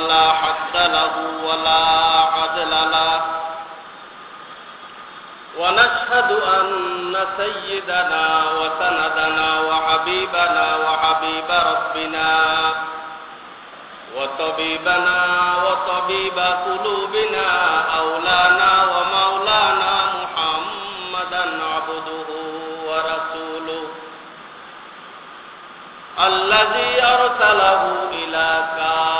ولا حد له ولا عدل له. ونشهد أن سيدنا وسندنا وحبيبنا وحبيب ربنا وطبيبنا وطبيب قلوبنا أولانا ومولانا محمدا عبده ورسوله الذي أرسله إلى كافة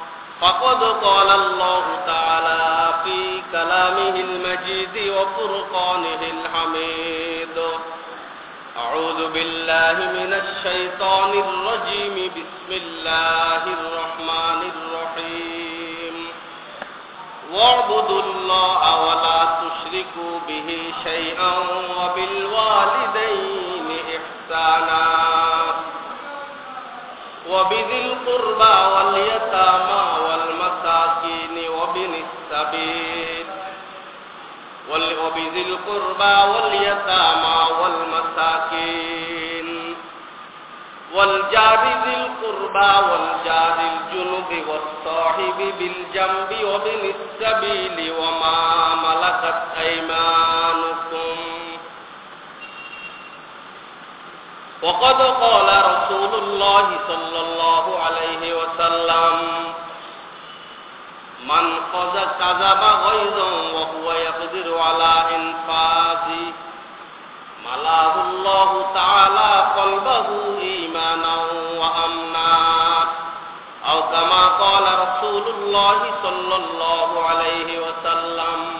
فقد قال الله تعالى في كلامه المجيد وفرقانه الحميد. أعوذ بالله من الشيطان الرجيم. بسم الله الرحمن الرحيم. واعبدوا الله ولا تشركوا به شيئا وبالوالدين إحسانا. وبذي القربى واليتامى والمساكين وابن السبيل. وبذي القربى واليتامى والمساكين. والجار ذي القربى والجار الجنب والصاحب بالجنب وابن السبيل وما ملكت أيمانكم. وقد قال الله صلى الله عليه وسلم من قذ كذب غيظا وهو يقدر على إنفاذ ملاه الله تعالى قلبه إيمانا وأمنا أو كما قال رسول الله صلى الله عليه وسلم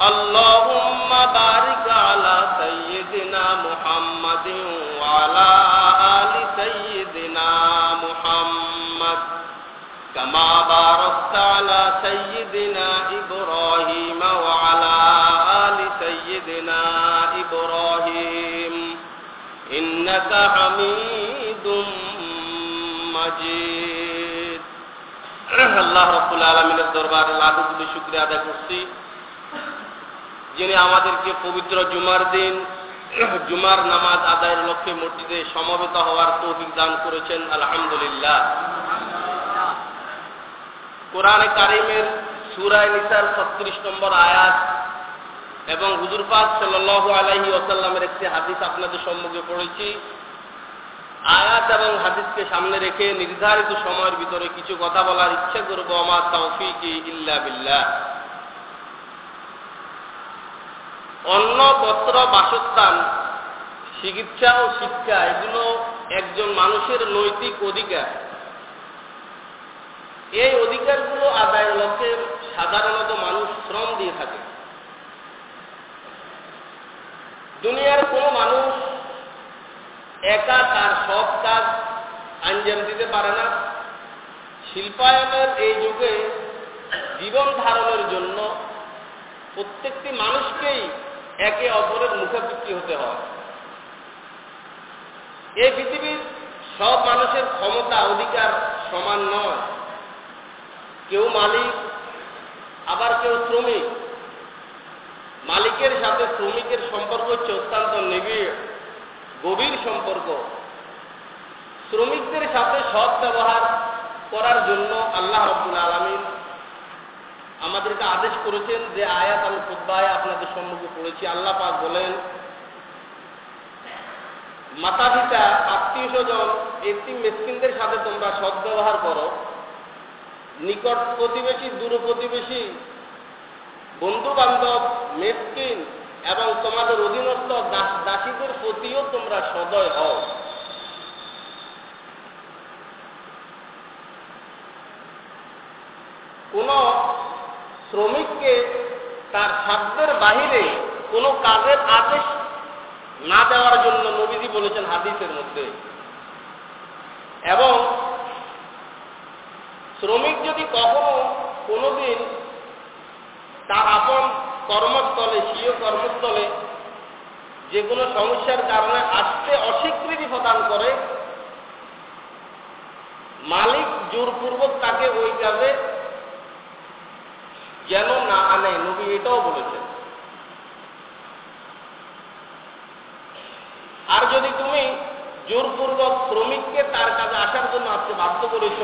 اللهم بارك على سيدنا محمد وعلى آل سيدنا محمد. كما باركت على سيدنا إبراهيم وعلى آل سيدنا إبراهيم. إنك حميد مجيد. الله رب العالمين الدربار العدد بشكر هذا كرسي যিনি আমাদেরকে পবিত্র জুমার দিন, জুমার নামাজ আদায়ের লক্ষ্যে মসজিদে সমবেত হওয়ার তৌফিক দান করেছেন, আলহামদুলিল্লাহ। কোরআনে কারিমের সুরায় নিসার ছত্রিশ নম্বর আয়াত এবং হুজুর পাক সাল্লু আলাহি ওসাল্লামের একটি হাদিস আপনাদের সম্মুখে পড়েছি। আয়াত এবং হাদিসকে সামনে রেখে নির্ধারিত সময়ের ভিতরে কিছু কথা বলার ইচ্ছে করব, আমার তৌফিক ইল্লা বিল্লাহ। অন্ন, বস্ত্র, বাসস্থান, চিকিৎসা ও শিক্ষা, এগুলো একজন মানুষের নৈতিক অধিকার। এই অধিকারগুলো আদায়ের লক্ষ্যে সাধারণত মানুষ শ্রম দিয়ে থাকে। দুনিয়ার কোনো মানুষ একা তার সব কাজ আঞ্জাম দিতে পারে না। শিল্পায়নের এই যুগে জীবন ধারণের জন্য প্রত্যেকটি মানুষকেই একে অপরের মুখাপিক্ষি হতে হয়। এই পৃথিবীর সব মানুষের ক্ষমতা, অধিকার সমান নয়। কেউ মালিক, আবার কেউ শ্রমিক। মালিকের সাথে শ্রমিকের সম্পর্ক হচ্ছে অত্যন্ত নিবিড়, গভীর সম্পর্ক। শ্রমিকদের সাথে সৎ ব্যবহার করার জন্য আল্লাহ রব্বুল আলমিন আমাদেরকে আদেশ করেছেন যে আয়াত আমি খুদ্ায় আপনাদের সম্মুখে পড়েছি। আল্লাহ পাক বলেন মাতা পিতা আত্মীয় স্বজন একটি মেসকিনদের সাথে তোমরা সদ্ব্যবহার করো। নিকট প্রতিবেশী দূর প্রতিবেশী বন্ধু বান্ধব মেসকিন এবং তোমাদের অধীনস্থ দাস দাসীদের প্রতিও তোমরা সদয় হও। কোন শ্রমিককে তার সাধ্যের বাহিরে কোনো কাজের আদেশ না দেওয়ার জন্য নবীজি বলেছেন হাদিসের মধ্যে। এবং শ্রমিক যদি কখনো কোনোদিন তার আপন কর্মস্থলে, স্বীয় কর্মস্থলে যে কোনো সমস্যার কারণে আসতে অস্বীকৃতি প্রদান করে, মালিক জোরপূর্বক তাকে ওই কাজে যেন না আনে, নবী এটাও বলেছেন। আর যদি তুমি জোরপূর্বক শ্রমিককে তার কাজে আসার জন্য আজকে বাধ্য করেছ,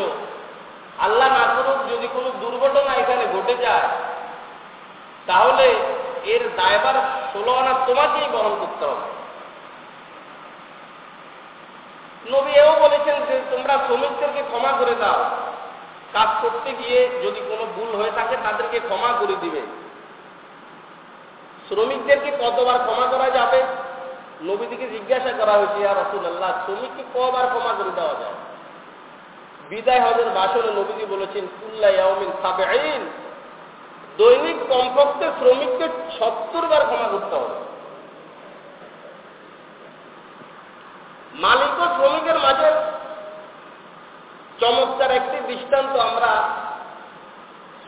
আল্লাহ না করুক যদি কোনো দুর্ঘটনা এখানে ঘটে যায়, তাহলে এর দায়বার ষোলো আনা তোমাকেই বহন করতে হবে। নবী এও বলেছেন যে তোমরা শ্রমিকদেরকে ক্ষমা করে দাও। কাজ করতে গিয়ে যদি কোনো ভুল হয়ে থাকে, তাদেরকে ক্ষমা করে দিবে। শ্রমিকদেরকে কতবার ক্ষমা করা যাবে? নবীদিকে জিজ্ঞাসা করা হয়েছে আর রসুল্লাহ শ্রমিককে কবার ক্ষমা করে দেওয়া যায়? বিদায় হজের ভাষণে নবীজি বলেছেন, কুল্লা ইয়াউমিন সাবেইন দৈনিক কমপক্ষে শ্রমিককে সত্তর বার ক্ষমা করতে হবে। মালিক ও শ্রমিকের মাঝে দৃষ্টান্ত আমরা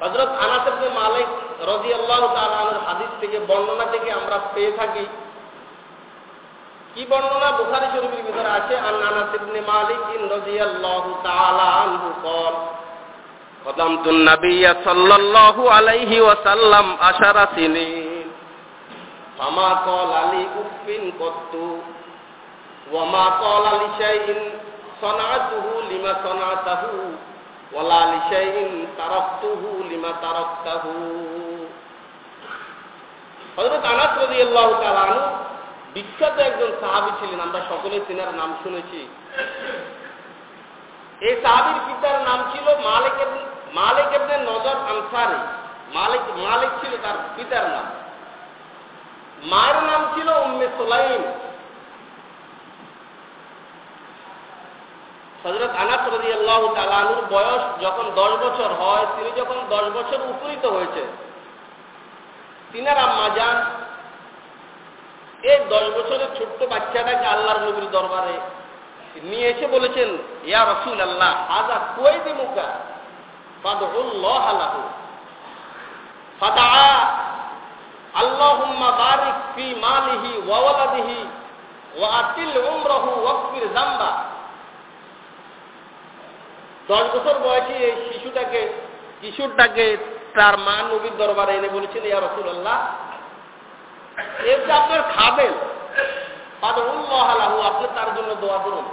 হজরত আনাসের যে মালিক রজি আল্লাহ তালের হাদিস থেকে বর্ণনা থেকে আমরা পেয়ে থাকি কি বর্ণনা বুখারি শরীফের ভিতরে আছে আর আনাস ইবনে মালিক ইন রাদিয়াল্লাহু তাআলা আনহু قال قدمت النبي صلى الله عليه وسلم عشر سنين فما قال لي اف قط وما قال لشيء صنعته لما صنعته ওয়ালা তারাক্তুহু লিমা তারাক্তাহু। হযরত আনাস রাদিয়াল্লাহু তাআলা বিখ্যাত একজন সাহাবী ছিলেন, আমরা সকলে তিনার নাম শুনেছি। এই সাহাবীর পিতার নাম ছিল মালিক মালিক ইবনে নজর আনসারী। মালিক মালিক ছিল তার পিতার নাম। মায়ের নাম ছিল উম্মে সুলাইম। হজরত আনাস রাজি আল্লাহ তালানুর বয়স যখন দশ বছর হয়, তিনি যখন দশ বছর উপনীত হয়েছে, তিনার আম্মা যান এই দশ বছরের ছোট্ট বাচ্চাটাকে আল্লাহর নবীর দরবারে নিয়ে এসে বলেছেন, ইয়া রসুল আল্লাহ আজা কুয়াই দি ফাদা আল্লাহুম্মা বারিক দশ বছর বয়সী এই শিশুটাকে, কিশোরটাকে তার মা নবীর দরবারে এনে বলেছেন ইয়া রসুল আল্লাহ এর যে আপনার খাবেন আলাহু আপনি তার জন্য দোয়া করুন।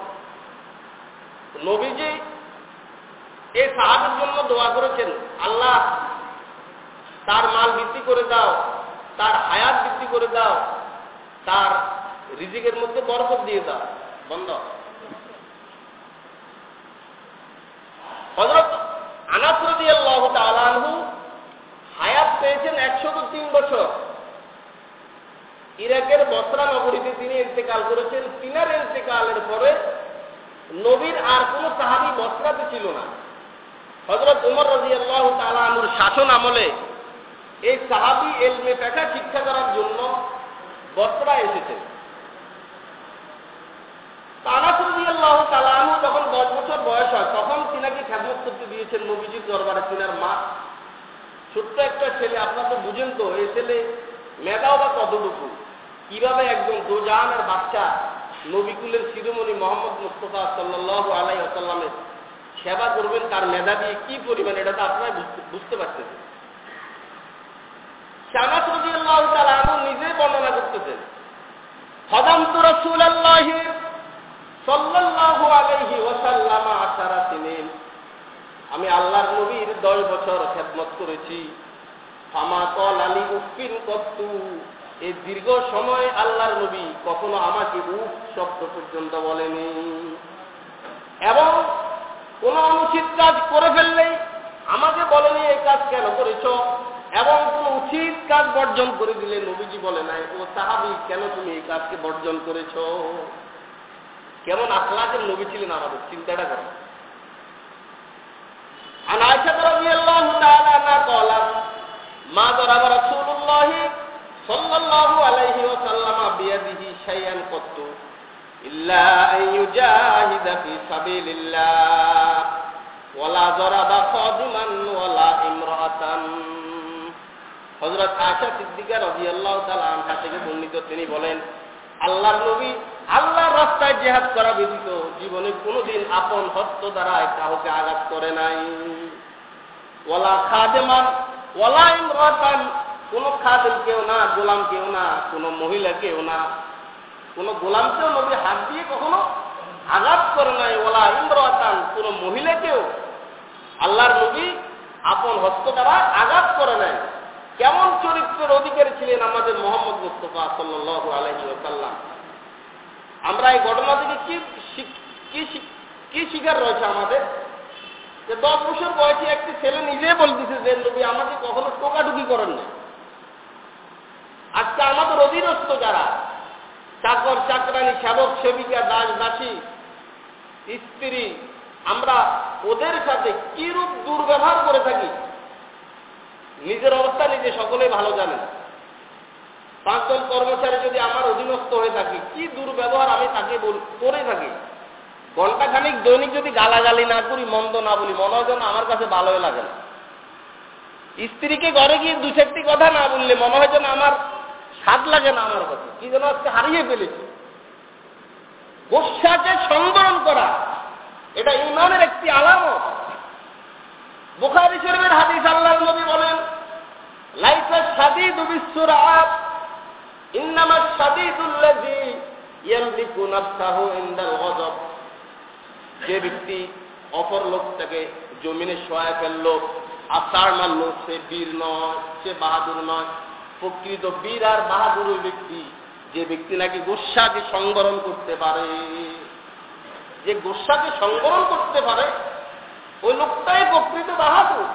নবীজি এই সাহাবের জন্য দোয়া করেছেন, আল্লাহ, তার মাল বৃদ্ধি করে দাও, তার হায়াত বৃদ্ধি করে দাও, তার রিজিকের মধ্যে বরকত দিয়ে দাও। বন্ধ। হজরত আনাসরদি আল্লাহ তালানহু হায়াত পেয়েছেন একশো তিন বছর। ইরাকের বসরা নগরীতে তিনি ইন্তেকাল করেছেন। তিনার ইন্তেকালের পরে নবীর আর কোন সাহাবি বসরাতে ছিল না। হজরত উমর রাজি আল্লাহ তালানুর শাসন আমলে এই সাহাবি এলমে পেশা শিক্ষা করার জন্য বসরা এসেছেন তানাসুদ্দি আল্লাহ তালানু যখন দশ বছর বয়স হয় তখন করতে দিয়েছেন নবীজির দরবারে তিনার মা। ছোট্ট একটা ছেলে, আপনার তো বুঝেন তো এই ছেলে মেধাও বা কতটুকু? কীভাবে একজন দোজানের বাচ্চা নবিকুলের শিরোমণি মোহাম্মদ মুস্তফা সাল্লাহ আলাই আসাল্লামের সেবা করবেন, তার মেধা দিয়ে কি পরিমাণ, এটা তো আপনারা বুঝতে পারতেছেন। শামাস রবি আল্লাহ তালু নিজে বর্ণনা করতেছেন হদান্ত রসুল আল্লাহ সাল্লাল্লাহু আলাইহি ওয়াসাল্লাম আশারা সিনিন। আমি আল্লাহর নবীর দশ বছর খেদমত করেছি। ফামা আলী উফিন কত্তু। এই দীর্ঘ সময় আল্লাহর নবী কখনো আমাকে উফ শব্দ পর্যন্ত বলেনি। এবং কোন অনুচিত কাজ করে ফেললেই আমাকে বলেনি, এই কাজ কেন করেছ? এবং কোন উচিত কাজ বর্জন করে দিলে নবীজি বলে নাই, ও সাহাবি, কেন তুমি এই কাজকে বর্জন করেছ? কেমন আখলাকের নবী ছিলেন আমাদের, চিন্তাটা করেন عن عائشة رضي الله تعالى عنها قالت ما ضرب رسول الله صلى الله عليه وسلم بيده شيئا قط إلا أن يجاهد في سبيل الله ولا ضرب خادما ولا امرأة হজরত আশা সিদ্দিকা রবি আল্লাহ আনহা থেকে বর্ণিত তিনি বলেন আল্লাহর নবী আল্লাহর রাস্তায় জেহাদ করা ব্যতীত জীবনে কোনোদিন আপন হস্ত দ্বারা কাউকে আঘাত করে নাই। ওলা খাদেমান ওলা ইমরাতান, কোন খাদেম কেউ না, গোলাম কেউ না, কোন মহিলা কেউ না। কোন গোলামকেও নবী হাত দিয়ে কখনো আঘাত করে নাই ওলা ইমরাতান, কোন মহিলাকেও আল্লাহর নবী আপন হস্ত দ্বারা আঘাত করে নাই। কেমন চরিত্রের অধিকারী ছিলেন আমাদের মোহাম্মদ মুস্তফা সাল্লাহ আলহি ওসাল্লাম আমরা এই ঘটনা থেকে কি কি শিকার রয়েছে আমাদের? যে দশ বছর বয়সী একটি ছেলে নিজে বলতেছে যে, নবী, আমাকে কখনো টোকাটুকি করেন না আজকে আমাদের অধীনস্থ যারা, চাকর, চাকরানি, সেবক, সেবিকা, দাস, দাসী, স্ত্রী, আমরা ওদের সাথে কিরূপ দুর্ব্যবহার করে থাকি? নিজের অবস্থা নিজে সকলেই ভালো জানেন পাঁচজন কর্মচারী যদি আমার অধীনস্থ হয়ে থাকে, কি দুর্ব্যবহার আমি তাকে করে থাকি? ঘণ্টা খানিক দৈনিক যদি গালাগালি না করি, মন্দ না বলি মনে হয় যেন আমার কাছে ভালোই লাগে না। স্ত্রীকে ঘরে গিয়ে দু চারটি কথা না বললে মনে হয় যেন আমার স্বাদ লাগে না আমার কাছে। কি যেন আজকে হারিয়ে ফেলেছি। গোসাকে সংবরণ করা, এটা ইমানের একটি আলামত। বুখারি শরীফের হাদিস আল্লাহ নবী বলেন, লাইসা সাদিদ বিশ্বরাত যে ব্যক্তি অপর লোকটাকে জমিনে সহায় ফেলল আসার মারলো, সে বীর নয়, সে বাহাদুর নয়। প্রকৃত বীর আর বাহাদুর ওই ব্যক্তি, যে ব্যক্তি নাকি গোস্বাকে সংবরণ করতে পারে। যে গোস্বাকে সংবরণ করতে পারে, ওই লোকটাই প্রকৃত বাহাদুর।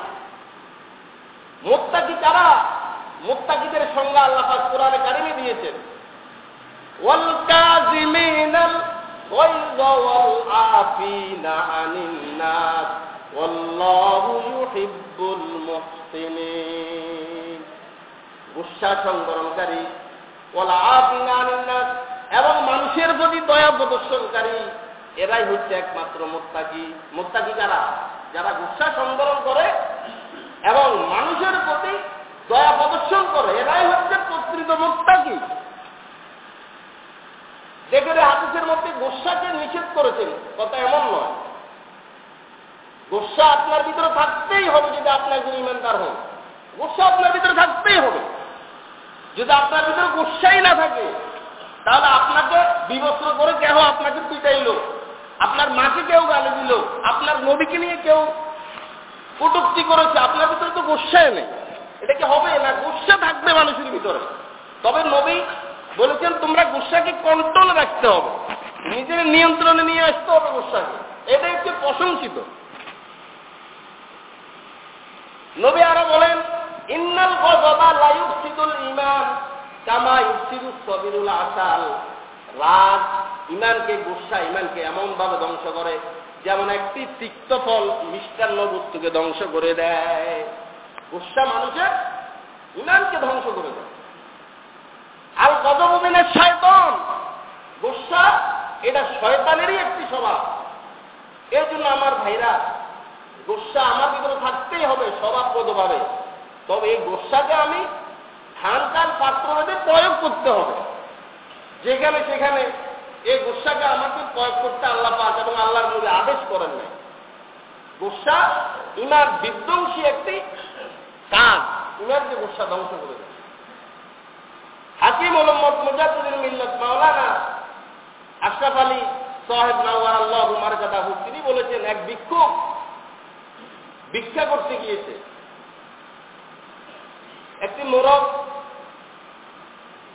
মোত্তাকি কারা? মোত্তাকিদের সংজ্ঞা আল্লাহ কোরআনে কারিমে দিয়েছেন ওয়াল কাযিমিনাল غيظ والعافين عن الناس والله يحب المحسنين গুসা সংবরণকারী ওলা আফিন আনিন্নাস এবং মানুষের প্রতি দয়া প্রদর্শনকারী এরাই হচ্ছে একমাত্র মোত্তাকি মোত্তাকি কারা যারা গুসা সংবরণ করে এবং মানুষের প্রতি দয়া প্রদর্শন করে। এরাই হচ্ছে প্রকৃত মোত্তাকি যেখানে হাদিসের মধ্যে গোসাকে নিষেধ করেছেন। কথা এমন নয়। গোসা আপনার ভিতরে থাকতেই হবে যদি আপনার কোনো ইমানদার হন। গোসা আপনার ভিতরে থাকতেই হবে। যদি আপনার ভিতরে গোসাই না থাকে, তাহলে আপনাকে বিবস্ত্র করে কেহ আপনাকে পিটাইল। আপনার মাকে কেউ গালি দিল। আপনার নদীকে নিয়ে কেউ কটুক্তি করেছে। আপনার ভিতরে তো গোসায় নেই। এটা কি হবে? না গোসা থাকবে মানুষের ভিতরে? তবে নবী বলেছেন, তোমরা গুসাকে কন্ট্রোলে রাখতে হবে। নিজের নিয়ন্ত্রণে নিয়ে আসতে হবে গুসাকে। এটা হচ্ছে প্রশংসিত। নবী আরও বলেন, ইন্নাল গজবা লায়ুফসিদুল ইমান কামা ইউফসিদু সবিরুল আসাল। রাগ ইমানকে গুসা ইমানকে এমন ভাবে ধ্বংস করে, যেমন একটি তিক্ত ফল মিষ্টান্ন বস্তুকে ধ্বংস করে দেয়। গুসা মানুষের ইমানকে ধ্বংস করে দেয়। আল গজমিনের শয়তন। গোসা, এটা শয়তানেরই একটি স্বভাব। এর জন্য আমার ভাইরা, গোসা আমার ভিতরে থাকতেই হবে, স্বভাবগতভাবে। তবে এই গোসাকে আমি ধান কান পাত্র বেঁধে প্রয়োগ করতে হবে। যেখানে সেখানে এই গোসাকে আমাকে প্রয়োগ করতে আল্লাহ পাক এবং আল্লাহর মধ্যে আদেশ করেন নাই। গোসা ইমার বিধ্বংসী একটি কাজ ইমারকে গোসা ধ্বংস করে দেয় হাকিম মোহাম্মদ মুজাদুদ্দিন মিল্লত মাওলানা আশরাফ আলী সাহেব নাওয়ার আল্লাহ হুমার কাদাহু তিনি বলেছেন, এক ভিক্ষুক ভিক্ষা করতে গিয়েছে। একটি মোরগ,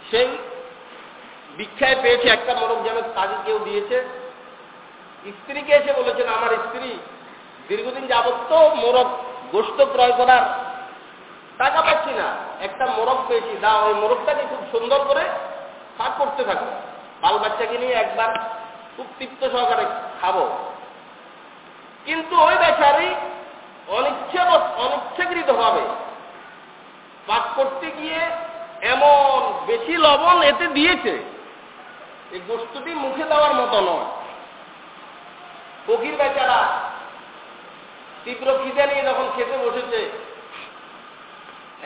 সেই ভিক্ষায় পেয়েছে একটা মোরগ যেন তাকে কেউ দিয়েছে। স্ত্রীকে এসে বলেছেন, আমার স্ত্রী দীর্ঘদিন যাবত তো মোরগ গোস্ত ক্রয় করার টাকা পাচ্ছি না। একটা মোরগ পেয়েছি। দাও ওই মোরগটাকে খুব সুন্দর করে ফাঁক করতে থাকো। বাল বাচ্চাকে নিয়ে একবার খুব তৃপ্ত সহকারে খাব। কিন্তু ওই বেচারি অনিচ্ছে অনিচ্ছাকৃত ভাবে পাক করতে গিয়ে এমন বেশি লবণ এতে দিয়েছে এই গোষ্ঠটি মুখে দেওয়ার মতো নয়। ফকির বেচারা তীব্র খিদে নিয়ে যখন খেতে বসেছে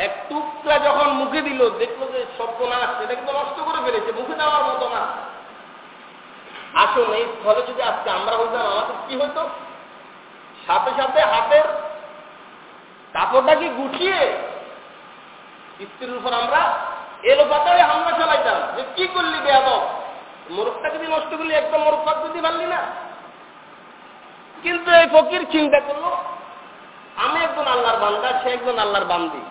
এক টুকরা যখন মুখে দিল, দেখল যে সর্বনাশ, এটা কিন্তু নষ্ট করে ফেলেছে, মুখে দেওয়ার মতো না। আসুন, এই স্থলে যদি আজকে আমরা হইতাম, আমাদের কি হইতো? সাথে সাথে হাতের কাপড়টাকে গুছিয়ে স্ত্রীর উপর আমরা এলো পাতায় হামলা চালাইতাম, যে কি করলি বেয়াদ মোরগটা যদি নষ্ট করলি, একদম মোরগ পাক দিতে পারলি না। কিন্তু এই ফকির চিন্তা করল, আমি একজন আল্লাহর বান্দা, সে একজন আল্লাহর বান্দি।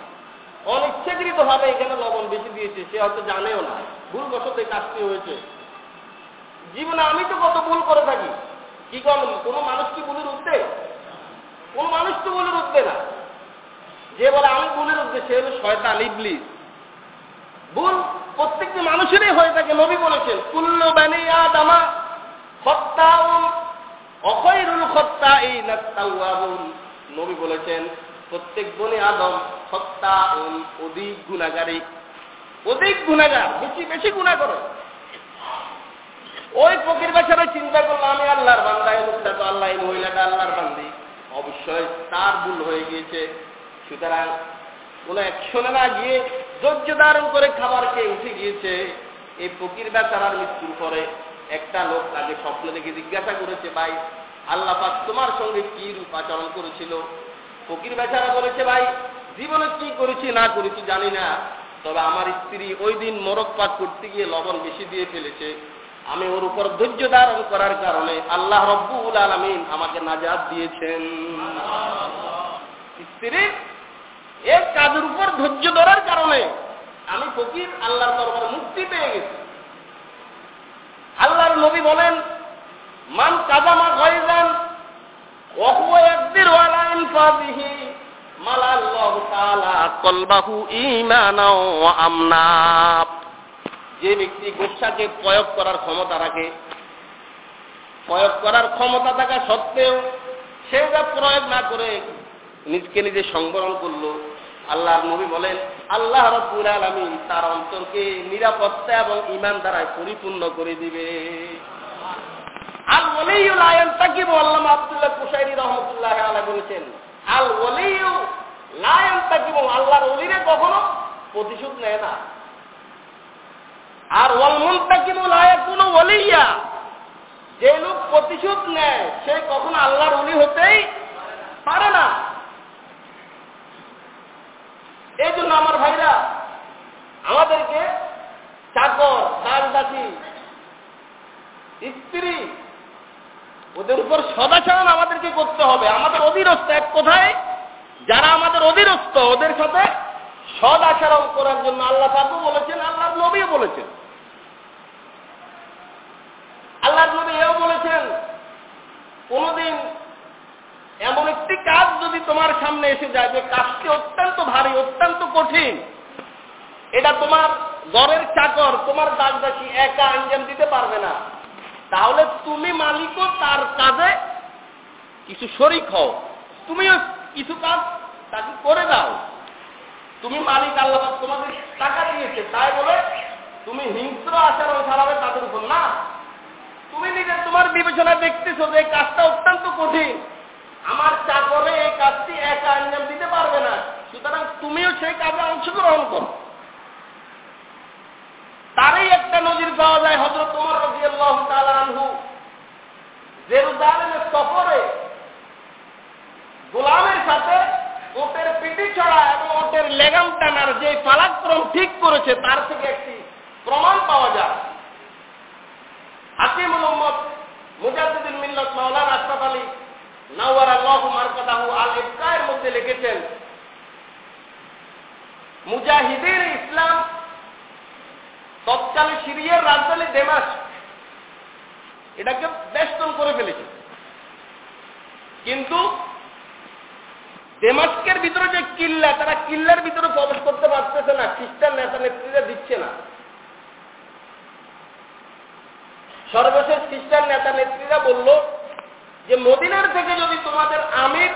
অনিচ্ছাকৃত ভাবে এখানে লবণ বেশি দিয়েছে, সে হয়তো জানেও না। ভুল বসত এই কাজটি হয়েছে। জীবনে আমি তো কত ভুল করে থাকি। কি কর কোনো মানুষ কি ভুলের উঠতে কোন মানুষ তো ভুলের উঠবে না। যে বলে আমি ভুলের উঠবে সে হলো শয়তান, ইবলিস। ভুল প্রত্যেকটি মানুষেরই হয়ে থাকে, নবী বলেছেন, কুল্ল বানিয়া দামা খত্তাউন, অখৈরুল খত্তা এই নাস্তাউয়াবুন নবী বলেছেন প্রত্যেক বনে আদম সত্তা অধিক গুণাগারী। অধিক গুণাগার, বেশি বেশি গুণা করে। ওই ফকির বেচারা চিন্তা করল, আমি আল্লাহর বান্দা লোকটা তো আল্লাহ মহিলাটা আল্লাহর বান্দি। অবশ্যই তার ভুল হয়ে গিয়েছে। সুতরাং কোন অ্যাকশনে না গিয়ে ধৈর্য ধারণ করে খাবার খেয়ে উঠে গিয়েছে। এই ফকির বেচারার মৃত্যুর পরে একটা লোক তাকে স্বপ্ন দেখে জিজ্ঞাসা করেছে, ভাই, আল্লাহ পাক তোমার সঙ্গে কি রূপ আচরণ করেছিল? ফকির বেচারা বলেছে, ভাই, জীবনে কি করেছি না করেছি জানি না, তবে আমার স্ত্রী ওই দিন মোরগ পাক করতে গিয়ে লবণ বেশি দিয়ে ফেলেছে। আমি ওর উপর ধৈর্য ধারণ করার কারণে আল্লাহ রব্বুল আলমিন আমাকে নাজাদ দিয়েছেন। স্ত্রী এর কাজের উপর ধৈর্য ধরার কারণে আমি ফকির আল্লাহর দরবারে মুক্তি পেয়ে গেছি। আল্লাহর নবী বলেন, মান কাজামা গয়জান যে ব্যক্তি গোসাকে প্রয়োগ করার ক্ষমতা রাখে, প্রয়োগ করার ক্ষমতা থাকা সত্ত্বেও সে যা প্রয়োগ না করে নিজকে নিজে সংবরণ করল। আল্লাহর নবী বলেন, আল্লাহ রব্বুল আলামিন তার অন্তরকে নিরাপত্তা এবং ইমান দ্বারায় পরিপূর্ণ করে দিবে। আল ওলিউ লায়ন তাকিব আল্লামা আব্দুল্লাহ কুশাইরি রহমতুল্লাহ আলাইহি বলেছেন, আল ওলিউ লায়ন তাকিব আল্লাহর ওলিরে কখনো প্রতিশোধ নেয় না। আর ওয়াল মুনতাকিবু লা ইয়াকুনু ওলিয়া, যে লোক প্রতিশোধ নেয়, সে কখনো আল্লাহর ওলি হতেই পারে না। এই জন্য আমার ভাইরা, আমাদেরকে চাকর দাসদাসী স্ত্রী ওদের উপর সদাচরণ আমাদেরকে করতে হবে। আমাদের অধীরস্থ এক কোথায়? যারা আমাদের অধীরস্থ ওদের সাথে সদ আচরণ করার জন্য আল্লাহ পাকও বলেছেন, আল্লাহর নবীও বলেছেন। আল্লাহর নবী এও বলেছেন, কোনদিন এমন একটি কাজ যদি তোমার সামনে এসে যায় যে কাজটি অত্যন্ত ভারী, অত্যন্ত কঠিন, এটা তোমার ঘরের চাকর, তোমার দাসদাসী একা আঞ্জাম দিতে পারবে না। তাহলে তুমি মালিকও তার কাজে কিছু শরিক হও। তুমিও কিছু কাজ তাকে করে দাও। তুমি মালিক আল্লাহ তোমাদের টাকা দিয়েছে, তাই বলে তুমি হিংস্র আচরণ ছাড়াবে তাদের উপর না। তুমি নিজে তোমার বিবেচনায় দেখতেছো যে কাজটা অত্যন্ত কঠিন। আমার চাকরে এই কাজটি একা আঞ্জাম দিতে পারবে না। সুতরাং তুমিও সেই কাজে অংশগ্রহণ করো। তারই একটা নজির পাওয়া যায় হজরত তোমার রাজি আল্লাহ জেরুজালেমের সফরে গোলামের সাথে ওটের পিটি ছড়া এবং ওটের লেগাম টানার যে পালাক্রম ঠিক করেছে, তার থেকে একটি প্রমাণ পাওয়া যায়। হাকিম মোহাম্মদ মুজাহিদুল মিল্লত মাওলানা আশরাফ আলী নাওয়ার আল্লাহ মারকাদাহু আল ইফকায়ের মধ্যে লিখেছেন মুজাহিদের ইসলাম তৎকালে সিরিয়ার রাজধানী দেমাস। এটাকে বেষ্টন করে ফেলেছে। কিন্তু দেমাস্কের ভিতরে যে কিল্লা, তারা কিল্লার ভিতরে প্রবেশ করতে পারতেছে না, খ্রিস্টান নেতা নেত্রীরা দিচ্ছে না। সর্বশেষ খ্রিস্টান নেতা নেত্রীরা বলল যে, মদিনার থেকে যদি তোমাদের আমির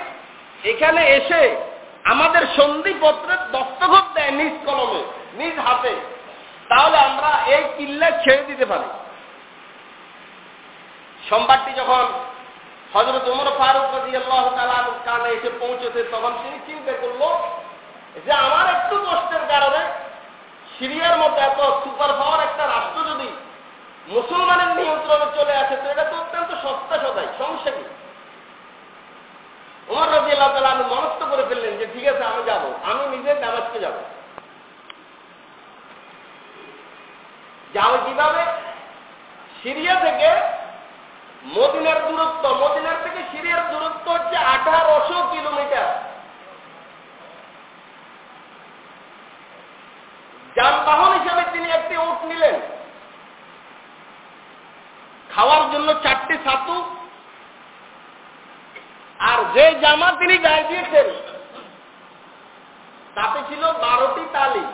এখানে এসে আমাদের সন্ধিপত্রের দস্তখত দেয় নিজ কলমে, নিজ হাতে তাহলে আমরা এই কিল্লা ছেড়ে দিতে পারি। সোমবারটি যখন হজরত উমর ফারুক রাজি আল্লাহ কানে এসে পৌঁছেছে তখন তিনি চিন্তা করল যে আমার একটু কষ্টের কারণে সিরিয়ার মতো এত সুপার পাওয়ার একটা রাষ্ট্র যদি মুসলমানের নিয়ন্ত্রণে চলে আসে, তো এটা তো অত্যন্ত সস্তা সদাই, সমস্যা কি? উমর রাজি আল্লাহ তালা আমি মনস্থ করে ফেললেন যে ঠিক আছে, আমি যাব, আমি নিজে দামাজকে যাব। যাও কীভাবে? সিরিয়া থেকে মদিনার দূরত্ব, মদিনার থেকে সিরিয়ার দূরত্ব হচ্ছে আঠারোশো কিলোমিটার। যানবাহন হিসেবে তিনি একটি উঠ নিলেন। খাওয়ার জন্য চারটি ছাতু। আর যে জামা তিনি গায়ে দিয়েছেন, তাতে ছিল বারোটি তালি।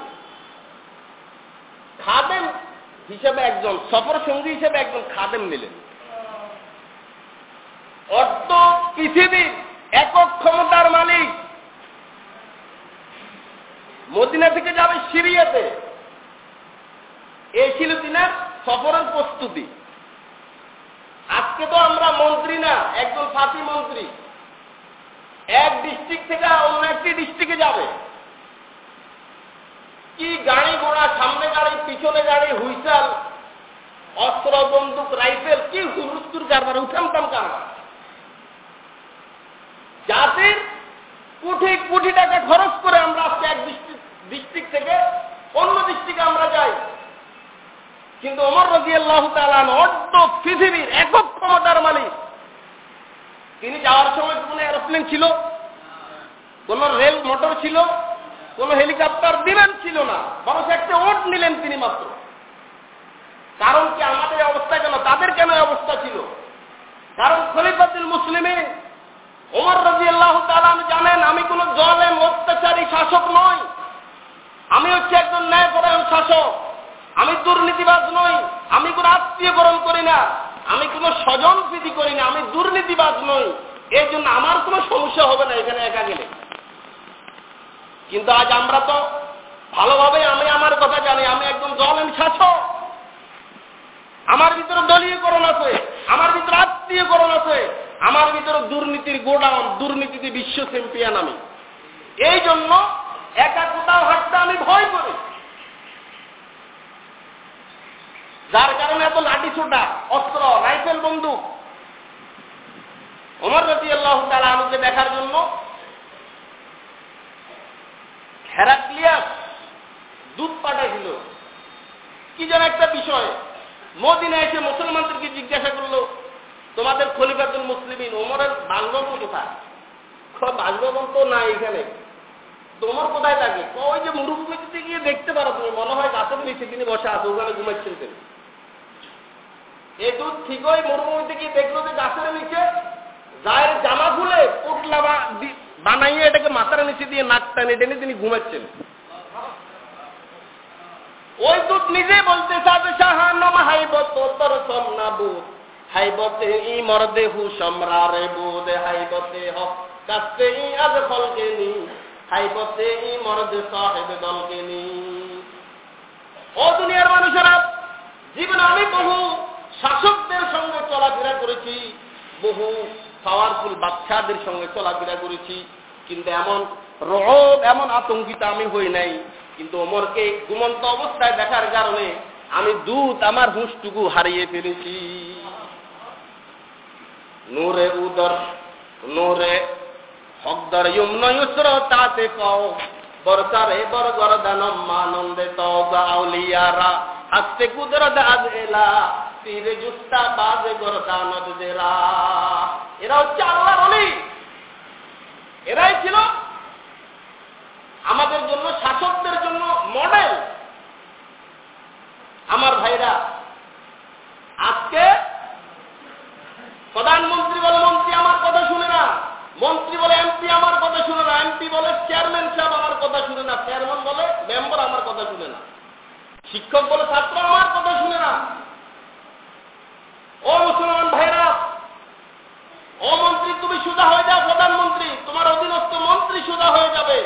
খাদেম হিসেবে একজন সফর সঙ্গী হিসেবে একজন খাদেম নিলেন। অর্থ পৃথিবীর একক ক্ষমতার মালিক। মদিনা থেকে যাবে সিরিয়াতে। এই ছিল তিনার সফরের প্রস্তুতি। আজকে তো আমরা মন্ত্রী না, একজন সাথী মন্ত্রী। এক ডিস্ট্রিক্ট থেকে অন্য একটি ডিস্ট্রিক্টে যাবে। কি গাড়ি ঘোড়া, সামনে গাড়ি, পিছনে গাড়ি, হুইসাল, অস্ত্র, বন্দুক, রাইফেল, কি হুরুস্তুর কারবার উঠামতাম কারবার। জাতির কোটি কোটি টাকা খরচ করে আমরা আজকে এক ডিস্ট্রিক্ট থেকে অন্য ডিস্ট্রিক্টে আমরা যাই। কিন্তু অমর রাজি আল্লাহ তালান অর্ধ পৃথিবীর একক ক্ষমতার মালিক। তিনি যাওয়ার সময় কোন এরোপ্লেন ছিল? কোন রেল মোটর ছিল? কোন হেলিকপ্টার বিমান ছিল না বরং একটা ওট নিলেন তিনি মাত্র। কারণ কি আমাদের অবস্থা কেন? তাদের কেন অবস্থা ছিল? কারণ খলিফাতুল মুসলিমে ওমর রাজি আল্লাহ তালাম জানেন, আমি কোন জলেম, অত্যাচারী শাসক নই। আমি হচ্ছে একজন ন্যায় ন্যায়পরায়ণ শাসক। আমি দুর্নীতিবাজ নই। আমি কোন আত্মীয়করণ করি না। আমি কোন স্বজন প্রীতি করি না। আমি দুর্নীতিবাজ নই। এই জন্য আমার কোনো সমস্যা হবে না এখানে একা গেলে। কিন্তু আজ আমরা তো ভালোভাবে আমি আমার কথা জানি, আমি একজন জলেম শাসক আমার ভিতরে দলীয়করণ আছে, আমার ভিতরে আত্মীয়করণ আছে, আমার ভিতরে দুর্নীতির গোডাউন, দুর্নীতিতে বিশ্ব চ্যাম্পিয়ন আমি। এই জন্য একা কোথাও হাঁটতে আমি ভয় করি। যার কারণে এত লাঠি ছোটা, অস্ত্র, রাইফেল বন্দুক। অমর রতি আল্লাহ তালা আমাকে দেখার জন্য হেরাক্লিয়াস দুধ পাঠাইছিল। কি যেন একটা বিষয়। মদিনা এসে মুসলমানদেরকে জিজ্ঞাসা করল, তোমাদের খলিফাতুল মুসলিমিন ওমরের বাসভবন কোথায়? বাসভবন তো নাই এখানে। তোমার কোথায় থাকে ওই যে মরুভূমিতে গিয়ে দেখতে পারো তুমি। মনে হয় গাছের নিচে তিনি বসে আছে, ওখানে ঘুমাচ্ছেন তিনি। এই দুধ ঠিকই মরুভূমিতে গিয়ে দেখল যে গাছের নিচে গায়ের জামা খুলে পুটলা বানাইয়ে এটাকে মাথার নিচে দিয়ে নাক টানে, টেনে তিনি ঘুমাচ্ছেন। ওই দুধ নিজে বলতে চাবে হাইবত হু হাইবতে হক আজ ফলকে নি। হাইবতে ই মরদে সাহেব দলকে নি। ও দুনিয়ার মানুষেরা, জীবনে আমি বহু শাসকদের সঙ্গে চলাফেরা করেছি। বহু পাওয়ারফুল বাচ্চাদের সঙ্গে চলাফেরা করেছি। কিন্তু এমন রোগ, এমন আতঙ্কিত আমি হই নাই। কিন্তু ওমরকে ঘুমন্ত অবস্থায় দেখার কারণে আমি দুধ আমার হুঁশটুকু হারিয়ে ফেলেছি। নূরে উদর, নূরে অগ্দর ইউমন ইউসর, তাতে কও বরসারে বর গরদানম মানন্দে তো গাউলিয়ারা আস্তে কুদরত আজ এলা তীরে জুস্তা বাজে গরদানদ দেরা এরা হচ্ছে আল্লাহর অলি এরাই ছিল আমাদের জন্য শাসকদের জন্য মডেল আমার ভাইরা আজকে প্রধানমন্ত্রী বলে মন্ত্রী আমার কথা শুনে না মন্ত্রী বলে এমপি আমার কথা শুনে না এমপি বলে চেয়ারম্যান সাহেব আমার কথা শুনে না চেয়ারম্যান বলে মেম্বার আমার কথা শুনে না শিক্ষক বলে ছাত্র আমার কথা শুনে না ও মুসলমান ভাইরা ও মন্ত্রী তুমি সুদা হয়ে যাও প্রধানমন্ত্রী তোমার অধীনস্থ মন্ত্রী সুদা হয়ে যাবে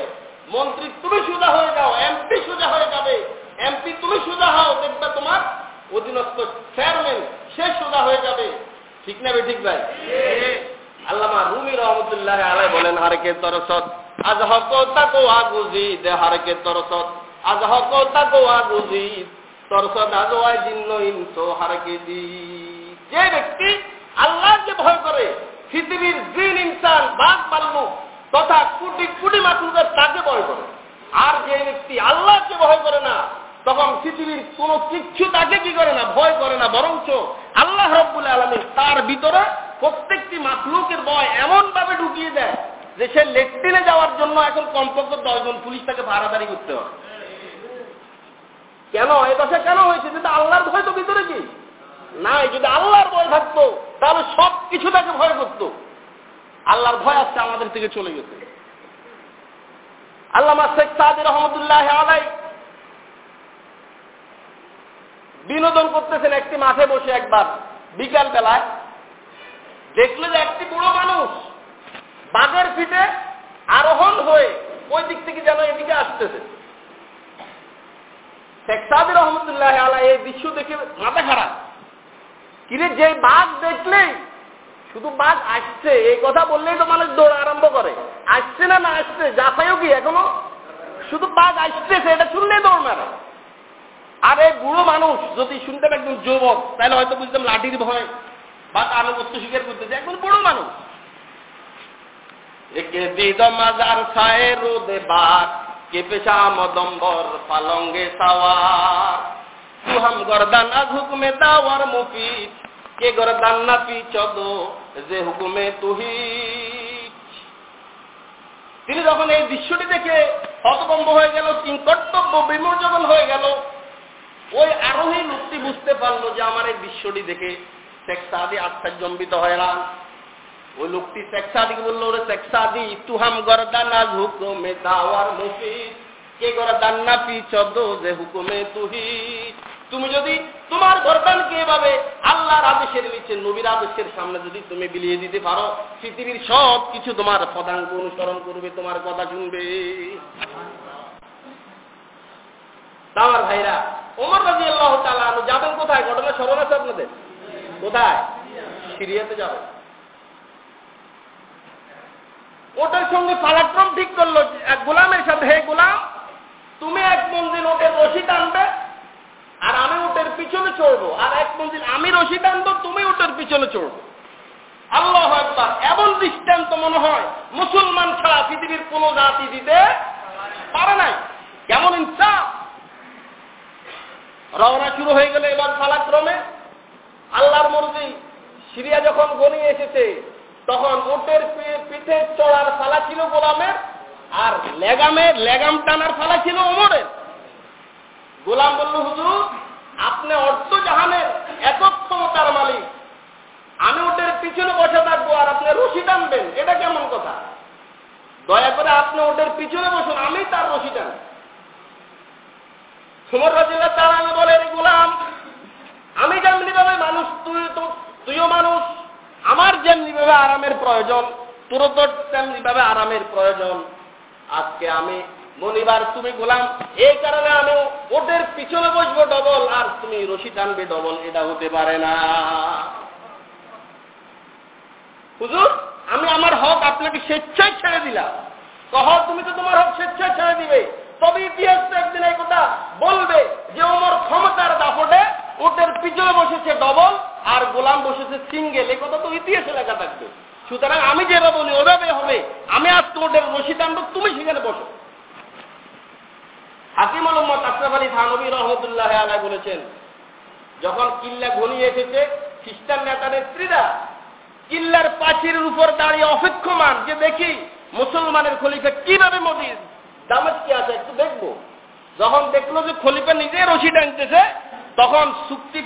মন্ত্রী তুমি সুদা হয়ে যাও এমপি সুদা হয়ে যাবে এমপি তুমি সুদা হও দেখবে তোমার অধীনস্থ চেয়ারম্যান সে সুদা হয়ে যাবে ঠিক না ঠিক ভাই আল্লামা রুমি রহমতুল্লাহ আলাই বলেন হারকে তরসত আজ হক তাকো আগুজি দে হারকে তরসত আজ হক তাকো আগুজি তরসত আজ ওয়াই জিন্ন ইনসো হারকে দি যে ভয় করে পৃথিবীর জিন ইনসান বাঘ পাল্লু তথা কুটি কুটি মাতুদের তাকে ভয় করে আর যে ব্যক্তি আল্লাহকে ভয় করে না, তখন পৃথিবীর কোন কিচ্ছু তাকে কি করে না, ভয় করে না বরঞ্চ আল্লাহ রব্বুল আলমী তার ভিতরে প্রত্যেকটি মাতলুকের ভয় এমন ভাবে ঢুকিয়ে দেয় যে সে লেট্রিনে যাওয়ার জন্য এখন কমপক্ষে দশজন পুলিশ তাকে ভাড়াদারি করতে হয়। কেন? এ কথা কেন হয়েছে? যেটা আল্লাহর ভয় তো ভিতরে কি? নাই, যদি আল্লাহর ভয় থাকতো, তাহলে সব কিছু তাকে ভয় করতো। আল্লাহর ভয় আজকে আমাদের থেকে চলে গেছে। আল্লামা শেখ সাদি রহমতুল্লাহ আলাই বিনোদন করতেছেন একটি মাঠে বসে একবার বিকাল বেলায় দেখল যে একটি বুড়ো মানুষ বাঘের ফিটে আরোহণ হয়ে ওই দিক থেকে যেন এদিকে আসতেছে। শেখ সাদি রহমতুল্লাহ আলাই এই দৃশ্য দেখে মাথা খারাপ। কিরে, যে বাঘ দেখলেই শুধু বাঘ আসছে, এই কথা বললেই তো মানুষ দৌড় আরম্ভ করে। আসছে না না আসছে যাচাইও কি এখনও? শুধু বাঘ আসতেছে এটা শুনলেই দৌড় মারে। আর এই বুড়ো মানুষ, যদি শুনতাম একজন যুবক, তাহলে হয়তো বুঝতাম লাঠির ভয় বা আনুগত্য স্বীকার করতেছে একজন বুড়ো মানুষ। একে দিদ মাজার ছায়ে রোদে বাঘ। কে পেশা মদম্বর পালঙ্গে সাওয়ার। তু হাম গরদান আজ হুকুমে দাওয়ার মুফিদ, কে গরদান না পিছদ যে হুকুমে তুহি তিনি যখন এই দৃশ্যটি দেখে হতভম্ব হয়ে গেল, কিংকর্তব্য বিমর্যবন হয়ে গেল, ওই আরোহী লোকটি বুঝতে পারল যে আমার এই দৃশ্যটি দেখে শেখ সাদি আশ্চর্যম্বিত হয়ে না। ওই লোকটি শেখ সাদিকে বলল, ওরে শেখ সাদি তুহাম গরদানা হুকুমে দাওয়ার মুফিদ। কে গরদান না পিছদ যে হুকুমে তুহি তুমি যদি তোমার গরদানকে এভাবে আল্লাহর আদেশের নিচে, নবীর আদেশের সামনে যদি তুমি বিলিয়ে দিতে পারো, পৃথিবীর সব কিছু তোমার পদাঙ্ক অনুসরণ করবে, তোমার কথা শুনবে। আমার ভাইরা, ওমর রাজি আল্লাহ তালা যাবেন কোথায়? ঘটনা স্মরণ আছে আপনাদের? কোথায়? সিরিয়াতে যাবেন। ওটার সঙ্গে পালাক্রম ঠিক করল এক গোলামের সাথে, হে গোলাম, তুমি এক মন্দির ওটের রশি টানবে আর আমি ওটের পিছনে চড়বো। আর এক মন্দির আমি রশি টানবো, তুমি ওটের পিছনে চড়বো। আল্লাহ একবার এমন দৃষ্টান্ত মনে হয়, মুসলমান ছাড়া পৃথিবীর কোন জাতি দিতে পারে নাই। কেমন ইনসাফ! রওনা শুরু হয়ে গেলে এবার পালাক্রমে আল্লাহর মর্জি, সিরিয়া যখন গনিয়ে এসেছে তখন ওটের পিঠে চড়ার ফালা ছিল গোলামের, আর লেগামের লেগাম টানার ফালা ছিল ওমরের। গোলাম বলল, হুজুর, আপনি অর্থ জাহানের একক ক্ষমতার মালিক। আমি ওটের পিছনে বসে থাকব আর আপনি রশি টানবেন। এটা কেমন কথা? দয়া করে আপনি ওটের পিছনে বসুন, আমি তার রশি টান সুমর রাজিল্লা তার আমি বলে গোলাম, আমি যেমনি ভাবে মানুষ, তুই তুইও মানুষ আমার যেমনি ভাবে আরামের প্রয়োজন তোরও তো তেমনি ভাবে আরামের প্রয়োজন। আজকে আমি মনিবার তুমি গোলাম, এই কারণে আমি ওটের পিছনে বসবো ডবল, আর তুমি রশি টানবে ডবল, এটা হতে পারে না। হুজুর, আমি আমার হক আপনাকে স্বেচ্ছায় ছেড়ে দিলাম। কহ তুমি তো তোমার হক স্বেচ্ছায় ছেড়ে দিবে। তবে ইতিহাস তো একদিন এই কথা বলবে যে ওমর ক্ষমতার দাপটে ওটের পিছনে বসেছে ডবল আর গোলাম বসেছে সিঙ্গেল এই কথা তো ইতিহাসে লেখা থাকবে। সুতরাং আমি যেভাবে বলি, ওভাবে হবে। আমি আজকে ওদের রশি টানবো তুমি সেখানে বসো। হাকিম মোহাম্মদ আশরাফ আলী থানবী রহমতুল্লাহ আলাই বলেছেন, যখন কিল্লা ঘনিয়ে এসেছে, খ্রিস্টান নেতা নেত্রীরা কিল্লার পাচিরের উপর দাঁড়িয়ে অপেক্ষমান, যে দেখি মুসলমানের খলিফা কীভাবে মোদির দামেজ কি আছে একটু দেখব। যখন দেখল যে খলিফা নিজে রশি টানতেছে তখন চুক্তি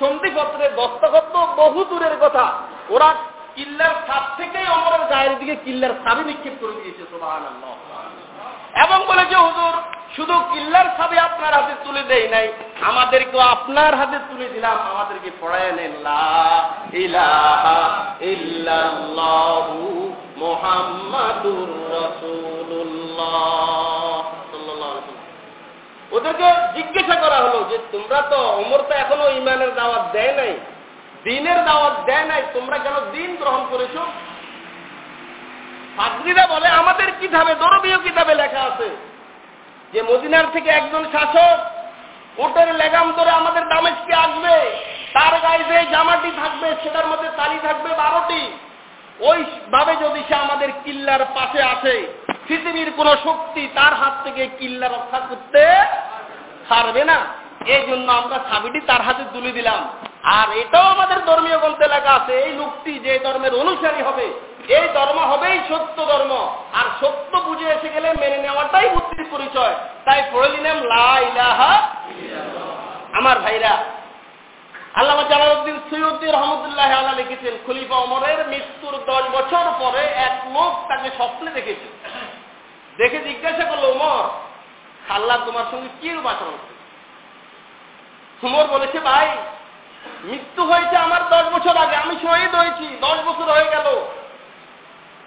সন্ধিপত্রের দস্তখত বহু দূরের কথা। ওরা কিল্লার সাপ থেকেই অমরের গায়ের দিকে কিল্লার সাবি নিক্ষেপ করে দিয়েছে সোবাহ এবং বলেছে, হুজুর, শুধু কিল্লার সাবি আপনার হাতে তুলে দেই নাই, আমাদেরকেও আপনার হাতে তুলে দিলাম, আমাদেরকে পড়ায় নেন। মোহাম্মদুর ওদেরকে জিজ্ঞাসা করা হলো যে, তোমরা তো অমর তো এখনও ইমানের দাওয়াত দেয় নাই। দিনের দাওয়াত দেয় নাই, তোমরা কেন দিন গ্রহণ করেছ? ফাদরিরা বলে, আমাদের কিতাবে দরবীয় কিতাবে লেখা আছে যে, মদিনার থেকে একজন শাসক ওটের লেগাম ধরে আমাদের দামেশকে আসবে। তার গায়ে যে জামাটি থাকবে, সেটার মধ্যে তালি থাকবে বারোটি। ওই ভাবে যদি সে আমাদের কিল্লার পাশে আসে পৃথিবীর কোন শক্তি তার হাত থেকে কিল্লা রক্ষা করতে পারবে না। এই জন্য আমরা ছাবিটি তার হাতে তুলে দিলাম। আর এটাও আমাদের ধর্মীয় গ্রন্থে লেখা আছে, এই লোকটি যে ধর্মের অনুসারী হবে, এই ধর্ম হবেই সত্য ধর্ম। আর সত্য বুঝে এসে গেলে মেনে নেওয়াটাই বুদ্ধির পরিচয়। তাই পড়ে নিলাম লাহা আমার ভাইরা আল্লাহ জালালউদ্দিন সৈয়দ্দিন রহমতুল্লাহ আল্লাহ লিখেছেন, খলিফা অমরের মৃত্যুর দশ বছর পরে এক লোক তাকে স্বপ্নে দেখেছে। দেখে জিজ্ঞাসা করল ওমর আল্লাহ তোমার সঙ্গে কি বাসন হচ্ছে সুমর বলেছে, ভাই, মৃত্যু হয়েছে আমার দশ বছর আগে, আমি শহীদ হয়েছি, দশ বছর হয়ে গেল।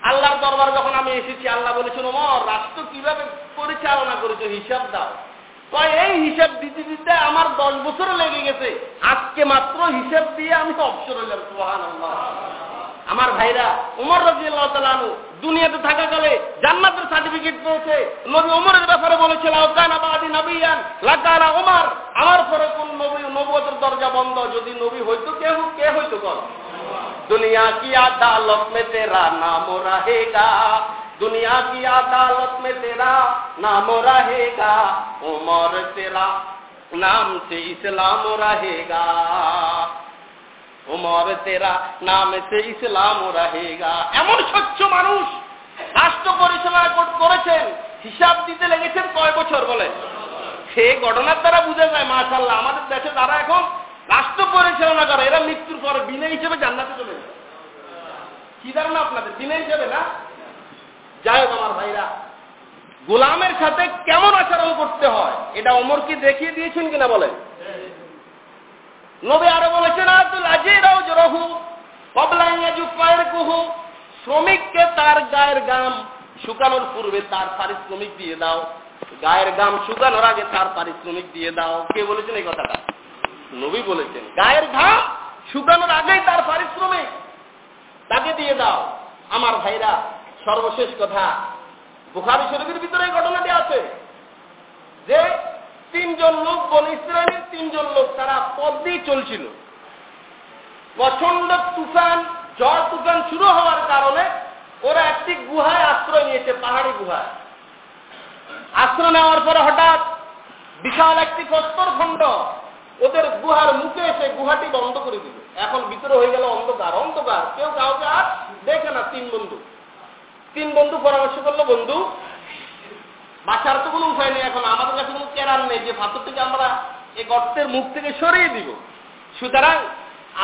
আল্লাহর দরবার যখন আমি এসেছি, আল্লাহ বলেছেন ওমর রাষ্ট্র কীভাবে পরিচালনা করেছে? হিসাব দাও। কয়, এই হিসাব দিতে দিতে আমার দশ বছর লেগে গেছে। আজকে মাত্র হিসাব দিয়ে আমি অবসর হইলাম আমার ভাইরা, উমর রাজি আল্লাহ তালু দুনিয়াতে থাকাকালে জান্নাতের সার্টিফিকেট পেয়েছে নবী ওমরের ব্যাপারে বলেছিল অজ্ঞান আমার পরে কোন নবী নবতের দরজা বন্ধ, যদি নবী হইতো হোক কে হইতো কর দুনিয়া কি আদালত মে তেরা নাম রাহেগা? দুনিয়া কি আদালত মে তেরা নাম রাহেগা? ওমর তেরা নাম সে ইসলাম রাহেগা। উমর তেরা, নাম ইসলাম রাহেগা। এমন স্বচ্ছ মানুষ রাষ্ট্র পরিচালনা করেছেন, হিসাব দিতে লেগেছেন কয় বছর বলে? সে ঘটনার দ্বারা বুঝে যায় মাশাল্লাহ আমাদের দেশে তারা এখন রাষ্ট্র পরিচালনা করে, এরা মৃত্যুর হিসেবে জান্নাতে চলে কি ধারণা আপনাদের? বিনে হিসেবে না? যাই হোক আমার ভাইরা, গোলামের সাথে কেমন আচরণ করতে হয়, এটা অমর কি দেখিয়ে দিয়েছেন কিনা বলেন? নবী আরও বলেছেন, আব্দুল জরহু, কবলাইয়া কুহু, শ্রমিককে তার গায়ের গাম শুকানোর পূর্বে তার পারিশ্রমিক দিয়ে দাও। গায়ের গাম শুকানোর আগে তার পারিশ্রমিক দিয়ে দাও। কে বলেছেন এই কথাটা? নবী বলেছেন, গায়ের ঘাম শুকানোর আগেই তার পারিশ্রমিক তাকে দিয়ে দাও। আমার ভাইরা, সর্বশেষ কথা, বুখারি শরীফের ভিতরে এই ঘটনাটি আছে যে তিনজন লোক বন ইসরায়েলের তিনজন লোক তারা পথ দিয়ে চলছিল। প্রচণ্ড তুফান, ঝড় তুফান শুরু হওয়ার কারণে ওরা একটি গুহায় আশ্রয় নিয়েছে, পাহাড়ি গুহায়। আশ্রয় নেওয়ার পরে হঠাৎ বিশাল একটি প্রস্তর খণ্ড ওদের গুহার মুখে এসে গুহাটি বন্ধ করে দিল। এখন ভিতরে হয়ে গেল অন্ধকার। অন্ধকার, কেউ কাউকে আর দেখে না, তিন বন্ধু। তিন বন্ধু পরামর্শ করল, বন্ধু বাঁচার তো কোনো উপায় নেই এখন, আমাদের কাছে কোনো কেরার নেই, যে পাথর থেকে আমরা এই গর্তের মুখ থেকে সরিয়ে দিব। সুতরাং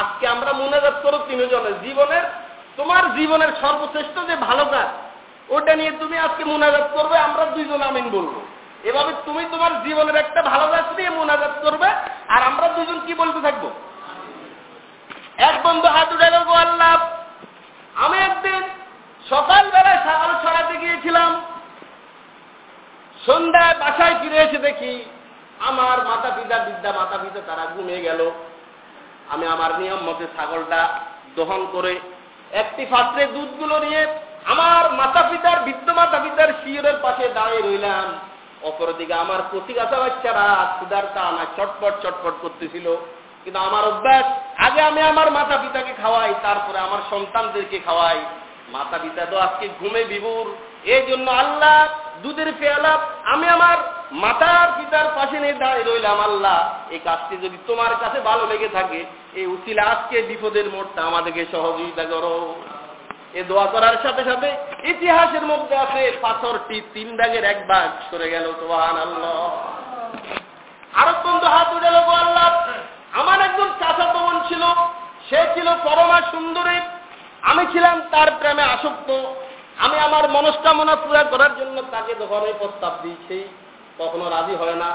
আজকে আমরা মনোজাত করো তিনজনের জীবনের, তোমার জীবনের সর্বশ্রেষ্ঠ যে ভালো কাজ, ওটা নিয়ে তুমি আজকে মোনাজাত করবে, আমরা দুইজন আমিন বলব। এভাবে তুমি তোমার জীবনের একটা ভালো কাজ নিয়ে মোনাজাত করবে, আর আমরা দুজন কি বলতে থাকব? এক বন্ধু হাত উঠে গো আল্লাহ, আমি একদিন সকালবেলায় ছাগল ছড়াতে গিয়েছিলাম সন্ধ্যায় বাসায় ফিরে এসে দেখি আমার মাতা পিতা বিদ্যা মাতা পিতা, তারা ঘুমিয়ে গেল। আমি আমার নিয়ম মতে ছাগলটা দহন করে একটি পাত্রে দুধগুলো নিয়ে আমার মাতা পিতার, বৃদ্ধ মাতা পিতার শিয়রের পাশে দাঁড়িয়ে রইলাম। অপরদিকে আমার গাছা বাচ্চারা ক্ষুদার আমার চটপট চটপট করতেছিল। কিন্তু আমার অভ্যাস, আগে আমি আমার মাতা পিতাকে খাওয়াই, তারপরে আমার সন্তানদেরকে খাওয়াই। মাতা পিতা তো আজকে ঘুমে বিভুর। এই জন্য আল্লাহ দুধের পেয়ালা আমি আমার মাতার পিতার পাশে নিয়ে দাঁড়িয়ে রইলাম, আল্লাহ, এই কাজটি যদি তোমার কাছে ভালো লেগে থাকে, এই উচিলে আজকে বিপদের মোড়টা আমাদেরকে সহযোগিতা করো। এ দোয়া করার সাথে সাথে ইতিহাসের মধ্যে আছে পাথরটি তিন ব্যাগের এক ভাগ, সরে গেল সোহান আল্লাহ আরও বন্ধু হাত উঠে গো আল্লাহ? আমার একজন চাচা বোন ছিল, সে ছিল পরমা সুন্দরী। আমি ছিলাম তার প্রেমে আসক্ত। আমি আমার মনস্কামনা পুরা করার জন্য তাকে এই প্রস্তাব দিয়েছি। কখনো রাজি হয় না।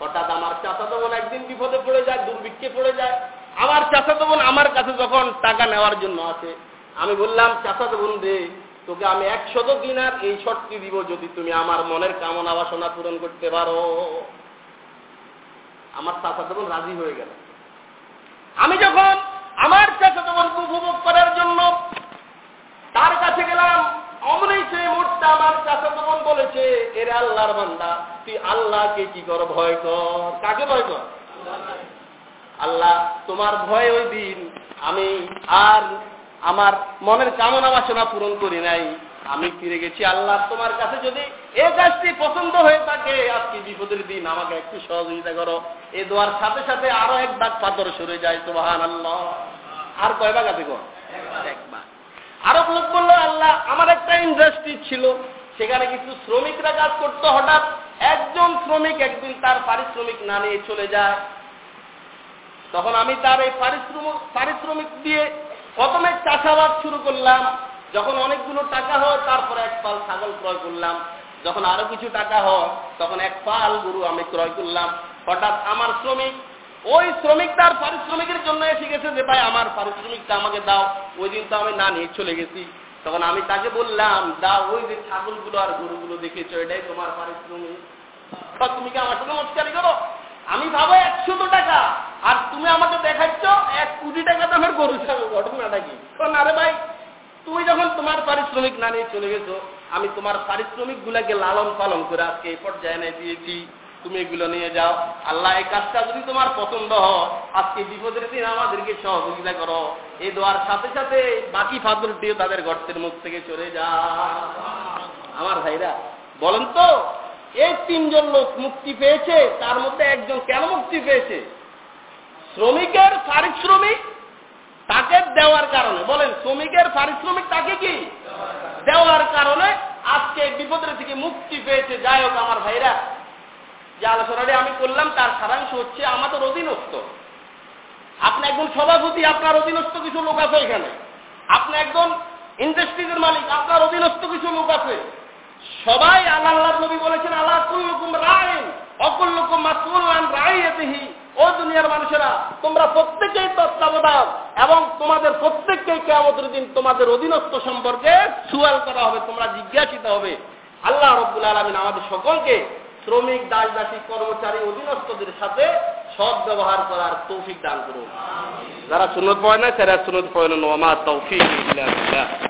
হঠাৎ আমার চাচাতো বোন একদিন বিপদে পড়ে যায়, দুর্ভিক্ষে পড়ে যায়। আমার চাচাতো বোন আমার কাছে যখন টাকা নেওয়ার জন্য আছে আমি বললাম চাচাতো বোন রে তোকে আমি একশত দিনার এই শর্তটি দিব যদি তুমি আমার মনের কামনা বাসনা পূরণ করতে পারো। আমার চাচাতো বোন রাজি হয়ে গেল। আমি যখন আমার চাচাতো বোনকে উপভোগ করার জন্য তার কাছে গেলাম। অমনি সে মুহূর্তে আমার চাচাতো বোন বলেছে, এর আল্লাহর বান্দা, তুই আল্লাহকে কি কর? ভয় কর। কাকে ভয় কর? আল্লাহ, তোমার ভয় ওই দিন আমি আর আমার মনের কামনা বাসনা পূরণ করি নাই। আমি ফিরে গেছি আল্লাহ, তোমার কাছে যদি এ কাজটি পছন্দ হয়ে থাকে, আজকে বিপদের দিন আমাকে একটু সহযোগিতা করো। এ দোয়ার সাথে সাথে আরও এক দাগ পাথর সরে যায় তোমার আল্লাহ আর কয় ভাগ আছে গো? একবার আরও লোক বলল, আল্লাহ, আমার একটা ইন্ডাস্ট্রি ছিল। সেখানে কিছু শ্রমিকরা কাজ করতো। হঠাৎ একজন শ্রমিক একদিন তার পারিশ্রমিক না নিয়ে চলে যায়। তখন আমি তার এই পারিশ্রমিক পারিশ্রমিক দিয়ে প্রথমে চাষাবাদ শুরু করলাম। যখন অনেকগুলো টাকা হয়, তারপরে এক পাল ছাগল ক্রয় করলাম। যখন আরও কিছু টাকা হয়, তখন এক পাল গরু আমি ক্রয় করলাম। হঠাৎ আমার শ্রমিক ওই শ্রমিক তার পারিশ্রমিকের জন্য এসে গেছে যে, ভাই, আমার পারিশ্রমিকটা আমাকে দাও। ওই দিন তো আমি না নিয়ে চলে গেছি। তখন আমি তাকে বললাম, দাও, ওই যে ছাগলগুলো আর গরুগুলো দেখেছ, এটাই তোমার পারিশ্রমিক। তুমি কি আমার সঙ্গে মস্কারি করো? আমি ভাবো একশত টাকা, আর তুমি আমাকে দেখাচ্ছ এক কোটি টাকা দামের গরু ছাগল, ঘটনাটা কি? না রে ভাই, তুমি যখন তোমার পারিশ্রমিক না নিয়ে চলে গেছো, আমি তোমার পারিশ্রমিক গুলাকে লালন পালন করে আজকে এই পর্যায়ে এনে দিয়েছি। তুমি এগুলো নিয়ে যাও। আল্লাহ এই কাজটা যদি তোমার পছন্দ হয়, আজকে বিপদের দিন আমাদেরকে সহযোগিতা করো। এই দোয়ার সাথে সাথে বাকি ফাদরটিও তাদের গর্তের মুখ থেকে চলে যা আমার ভাইরা, বলেন তো, এই তিনজন লোক মুক্তি পেয়েছে, তার মধ্যে একজন কেন মুক্তি পেয়েছে? শ্রমিকের পারিশ্রমিক তাকে দেওয়ার কারণে। বলেন, শ্রমিকের পারিশ্রমিক তাকে কি? দেওয়ার কারণে আজকে বিপদের থেকে মুক্তি পেয়েছে। যাই হোক, আমার ভাইরা যে আলোচনাটি আমি করলাম, তার সারাংশ হচ্ছে আমাদের অধীনস্থ। আপনি একজন সভাপতি, আপনার অধীনস্থ কিছু লোক আছে এখানে। আপনি একজন ইন্ডাস্ট্রিজের মালিক, আপনার অধীনস্থ কিছু লোক আছে। সবাই আল্লাহ নবী বলেছেন আল্লাহ কুল্লুকুম রায়ন অকুল্লুকুম মাসুলান রাইয়াতিহি। ও দুনিয়ার মানুষেরা, তোমরা প্রত্যেকেই তত্ত্বাবধান এবং তোমাদের প্রত্যেককেই কেমতের দিন তোমাদের অধীনস্থ সম্পর্কে সুয়াল করা হবে, তোমরা জিজ্ঞাসিত হবে। আল্লাহ রব্বুল আলমিন আমাদের সকলকে শ্রমিক দাস দাসী কর্মচারী, অধীনস্থদের সাথে সৎ ব্যবহার করার তৌফিক দান করুন। যারা সুনত পড়ে না তারা সুনত পড়ে না। তৌফিক